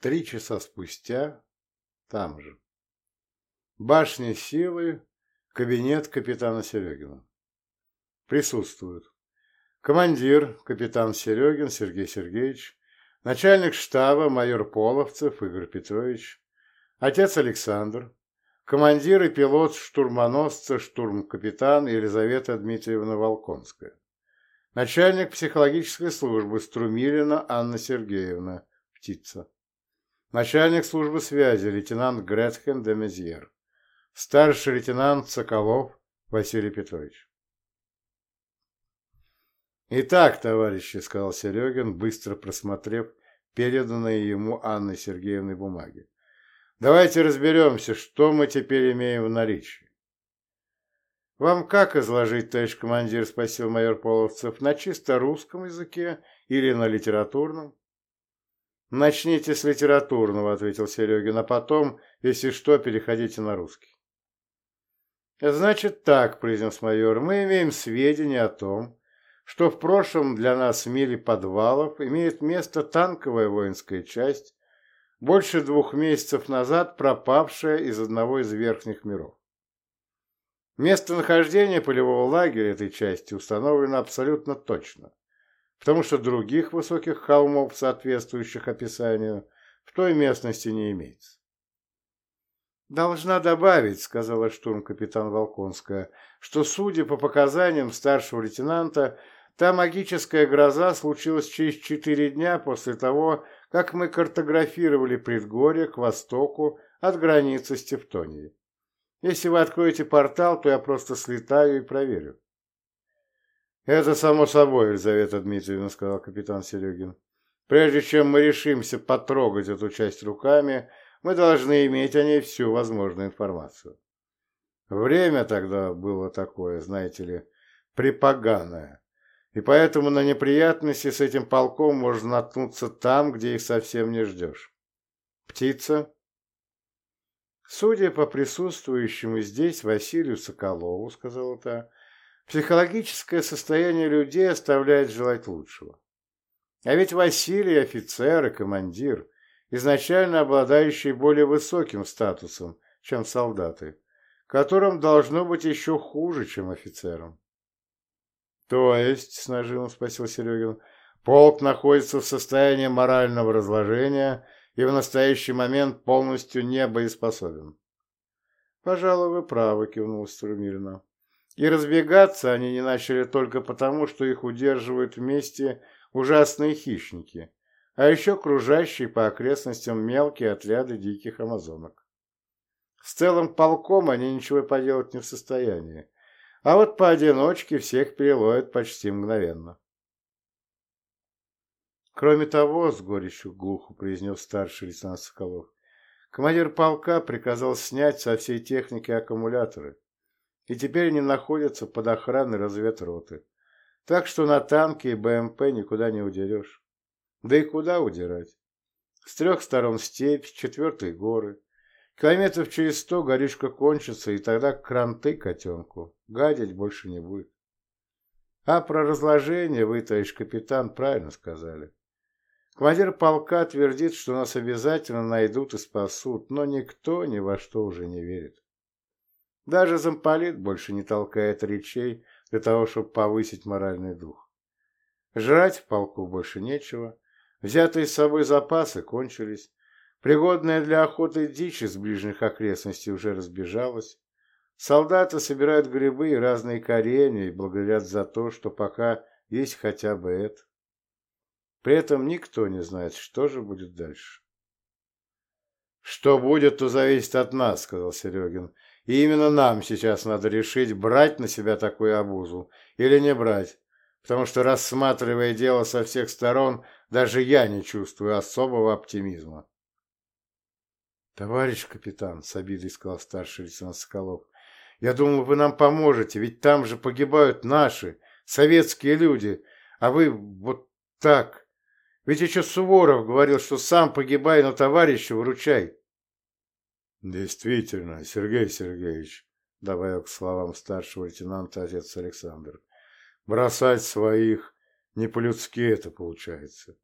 Три часа спустя там же. Башня силы, кабинет капитана Серегина. Присутствуют. Командир, капитан Серегин Сергей Сергеевич, начальник штаба майор Половцев Игорь Петрович, отец Александр, командир и пилот штурмоносца штурм-капитан Елизавета Дмитриевна Волконская, начальник психологической службы Струмилина Анна Сергеевна, птица, начальник службы связи лейтенант Гретхен де Мезьер, старший лейтенант Соколов Василий Петрович. «Итак, товарищи», — сказал Серегин, быстро просмотрев переданные ему Анной Сергеевной бумаги, «давайте разберемся, что мы теперь имеем в наличии». «Вам как изложить, товарищ командир?» — спросил майор Половцев. «На чисто русском языке или на литературном?» «Начните с литературного», — ответил Серегин, «а потом, если что, переходите на русский». «Значит так», — произнес майор, — «мы имеем сведения о том, что в прошлом для нас в мире подвалов имеет место танковая воинская часть, больше двух месяцев назад пропавшая из одного из верхних миров. Местонахождение полевого лагеря этой части установлено абсолютно точно, потому что других высоких холмов, соответствующих описанию, в той местности не имеется. «Должна добавить», — сказала штурм-капитан Волконская, «что, судя по показаниям старшего лейтенанта, Та магическая гроза случилась через четыре дня после того, как мы картографировали предгорье к востоку от границы с Тевтонией. Если вы откроете портал, то я просто слетаю и проверю. «Это само собой, Елизавета Дмитриевна», — сказал капитан Серегин. «Прежде чем мы решимся потрогать эту часть руками, мы должны иметь о ней всю возможную информацию. Время тогда было такое, знаете ли, припоганое и поэтому на неприятности с этим полком можно наткнуться там, где их совсем не ждешь. Птица. Судя по присутствующему здесь Василию Соколову, сказала та, психологическое состояние людей оставляет желать лучшего. А ведь Василий офицер и командир, изначально обладающий более высоким статусом, чем солдаты, которым должно быть еще хуже, чем офицерам. То есть, с нажимом спросил Серегин, полк находится в состоянии морального разложения и в настоящий момент полностью не боеспособен. Пожалуй, вы правы, кивнул Струмилина. И разбегаться они не начали только потому, что их удерживают вместе ужасные хищники, а еще кружащие по окрестностям мелкие отряды диких амазонок. С целым полком они ничего поделать не в состоянии, а вот поодиночке всех переловят почти мгновенно. Кроме того, с горечью глухо произнес старший лейтенант Соколов, командир полка приказал снять со всей техники аккумуляторы, и теперь они находятся под охраной разведроты. Так что на танке и БМП никуда не удерешь. Да и куда удирать? С трех сторон степь, с четвертой горы. Километров через сто горючка кончится, и тогда кранты котенку. Гадить больше не будет. А про разложение вы, товарищ капитан, правильно сказали. Командир полка твердит, что нас обязательно найдут и спасут, но никто ни во что уже не верит. Даже замполит больше не толкает речей для того, чтобы повысить моральный дух. Жрать в полку больше нечего, взятые с собой запасы кончились, Пригодная для охоты дичь из ближних окрестностей уже разбежалась. Солдаты собирают грибы и разные коренья и благодарят за то, что пока есть хотя бы это. При этом никто не знает, что же будет дальше. «Что будет, то зависит от нас», — сказал Серегин. «И именно нам сейчас надо решить, брать на себя такую обузу или не брать, потому что, рассматривая дело со всех сторон, даже я не чувствую особого оптимизма». «Товарищ капитан», — с обидой сказал старший лейтенант Соколов, «я думал, вы нам поможете, ведь там же погибают наши, советские люди, а вы вот так. Ведь еще Суворов говорил, что сам погибай, но товарища выручай». «Действительно, Сергей Сергеевич», — добавил к словам старшего лейтенанта отец Александр, «бросать своих не по-людски это получается,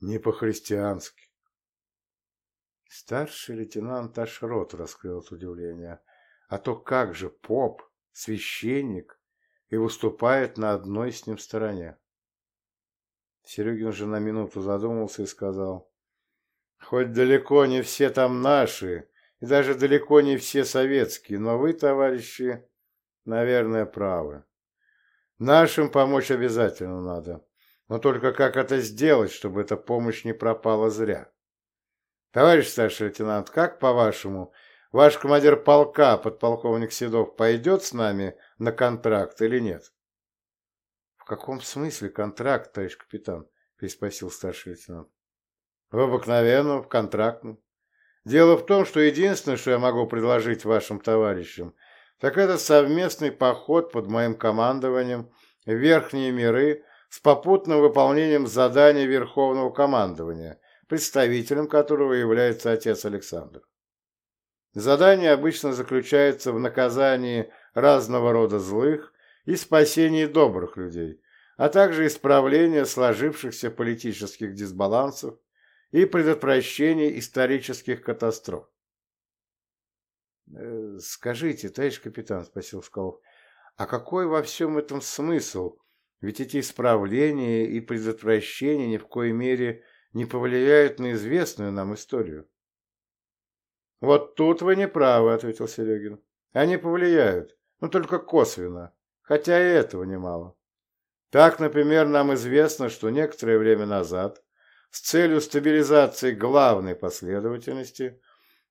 не по-христиански». Старший лейтенант аж рот раскрыл от удивления. А то как же поп, священник, и выступает на одной с ним стороне? Серегин же на минуту задумался и сказал, «Хоть далеко не все там наши, и даже далеко не все советские, но вы, товарищи, наверное, правы. Нашим помочь обязательно надо, но только как это сделать, чтобы эта помощь не пропала зря? Товарищ старший лейтенант, как по-вашему, ваш командир полка, подполковник Седов, пойдет с нами на контракт или нет?» «В каком смысле контракт, товарищ капитан?» – переспросил старший лейтенант. «В обыкновенном, в контрактном. Дело в том, что единственное, что я могу предложить вашим товарищам, так это совместный поход под моим командованием в верхние миры с попутным выполнением задания Верховного командования, представителем которого является отец Александр. Задание обычно заключается в наказании разного рода злых и спасении добрых людей, а также исправление сложившихся политических дисбалансов и предотвращение исторических катастроф. «Э, «Скажите, товарищ капитан, — спросил Скалов, — а какой во всем этом смысл? Ведь эти исправления и предотвращения ни в коей мере не повлияют на известную нам историю». «Вот тут вы не правы, — ответил Серегин. Они повлияют, но только косвенно, хотя и этого немало. Так, например, нам известно, что некоторое время назад с целью стабилизации главной последовательности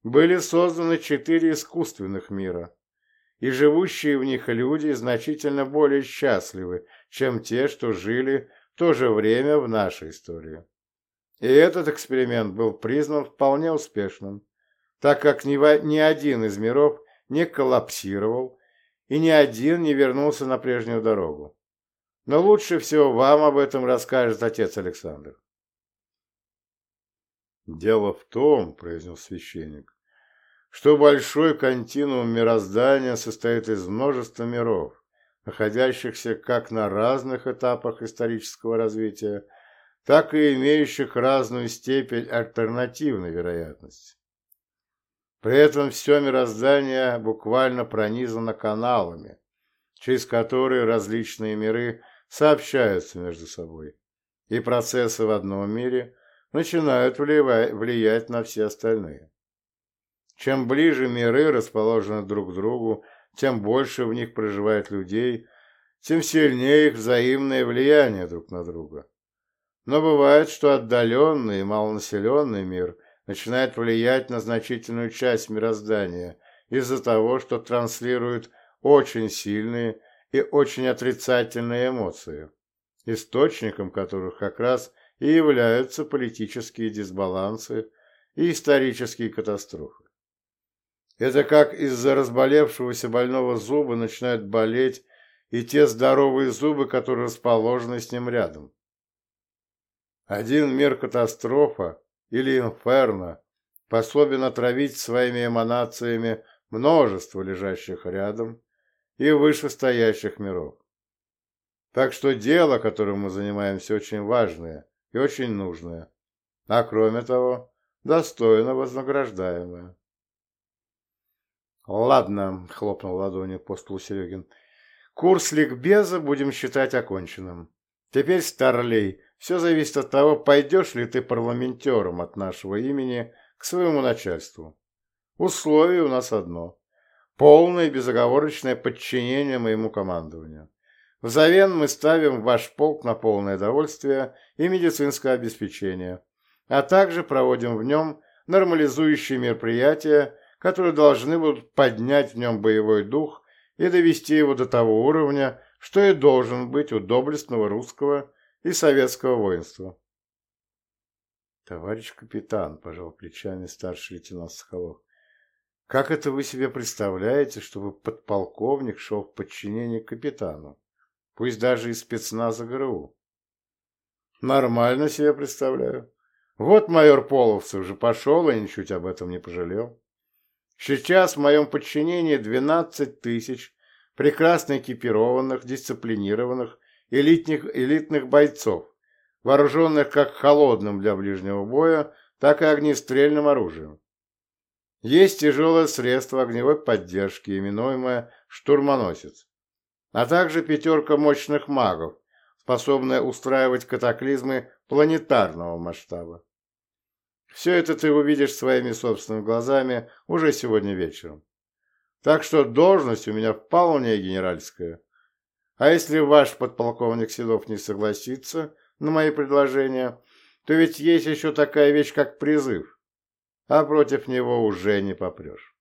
были созданы четыре искусственных мира, и живущие в них люди значительно более счастливы, чем те, что жили в то же время в нашей истории. И этот эксперимент был признан вполне успешным, так как ни, один из миров не коллапсировал и ни один не вернулся на прежнюю дорогу. Но лучше всего вам об этом расскажет отец Александр. «Дело в том, — произнес священник, — что большой континуум мироздания состоит из множества миров, находящихся как на разных этапах исторического развития, так и имеющих разную степень альтернативной вероятности. При этом все мироздание буквально пронизано каналами, через которые различные миры сообщаются между собой, и процессы в одном мире начинают влиять на все остальные. Чем ближе миры расположены друг к другу, тем больше в них проживает людей, тем сильнее их взаимное влияние друг на друга. Но бывает, что отдаленный и малонаселенный мир начинает влиять на значительную часть мироздания из-за того, что транслирует очень сильные и очень отрицательные эмоции, источником которых как раз и являются политические дисбалансы и исторические катастрофы. Это как из-за разболевшегося больного зуба начинают болеть и те здоровые зубы, которые расположены с ним рядом. Один мир катастрофа или инферно способен отравить своими эманациями множество лежащих рядом и вышестоящих миров. Так что дело, которым мы занимаемся, очень важное и очень нужное, а кроме того, достойно вознаграждаемое. «Ладно», — хлопнул ладонью по столу Серегин, — «курс ликбеза будем считать оконченным. Теперь, Старлей, все зависит от того, пойдешь ли ты парламентером от нашего имени к своему начальству. Условие у нас одно – полное безоговорочное подчинение моему командованию. Взамен мы ставим ваш полк на полное довольствие и медицинское обеспечение, а также проводим в нем нормализующие мероприятия, которые должны будут поднять в нем боевой дух и довести его до того уровня, что и должен быть у доблестного русского и советского воинства. Товарищ капитан, пожал плечами старший лейтенант Соколов, как это вы себе представляете, чтобы подполковник шел в подчинение капитану? Пусть даже из спецназа ГРУ. Нормально себе представляю. Вот майор Половцев уже пошел и ничуть об этом не пожалел. Сейчас в моем подчинении 12 тысяч прекрасно экипированных, дисциплинированных, элитных, элитных бойцов, вооруженных как холодным для ближнего боя, так и огнестрельным оружием. Есть тяжелое средство огневой поддержки, именуемое «штурмоносец», а также пятерка мощных магов, способная устраивать катаклизмы планетарного масштаба. Все это ты увидишь своими собственными глазами уже сегодня вечером. Так что должность у меня вполне генеральская. А если ваш подполковник Седов не согласится на мои предложения, то ведь есть еще такая вещь, как призыв, а против него уже не попрешь.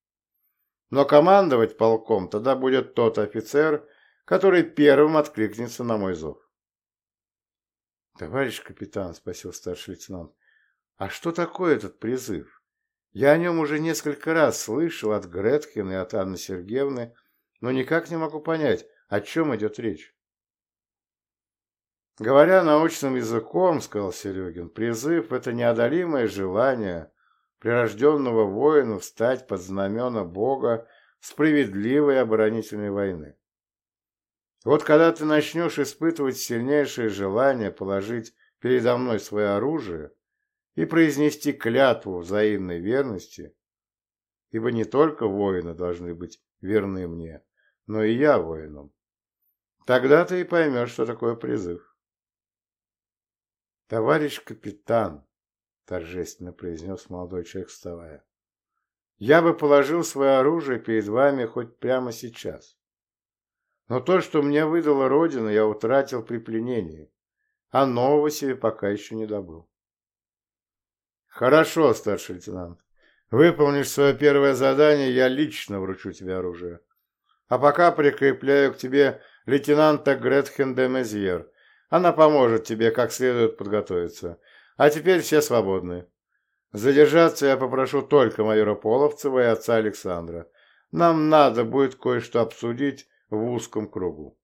Но командовать полком тогда будет тот офицер, который первым откликнется на мой зов. «Товарищ капитан», — спросил старший лейтенант, — «а что такое этот призыв? Я о нем уже несколько раз слышал от Греткина и от Анны Сергеевны, но никак не могу понять, о чем идет речь». Говоря научным языком, сказал Серегин, призыв – это неодолимое желание прирожденного воина встать под знамена Бога справедливой оборонительной войны. Вот когда ты начнешь испытывать сильнейшее желание положить передо мной свое оружие и произнести клятву взаимной верности, ибо не только воины должны быть верны мне, но и я воинам, тогда ты и поймешь, что такое призыв. «Товарищ капитан», — торжественно произнес молодой человек, вставая, — «я бы положил свое оружие перед вами хоть прямо сейчас. Но то, что мне выдала Родина, я утратил при пленении, а нового себе пока еще не добыл». «Хорошо, старший лейтенант. Выполнишь свое первое задание, я лично вручу тебе оружие. А пока прикрепляю к тебе лейтенанта Гретхен де Мезьер, она поможет тебе как следует подготовиться. А теперь все свободны. Задержаться я попрошу только майора Половцева и отца Александра. Нам надо будет кое-что обсудить в узком кругу.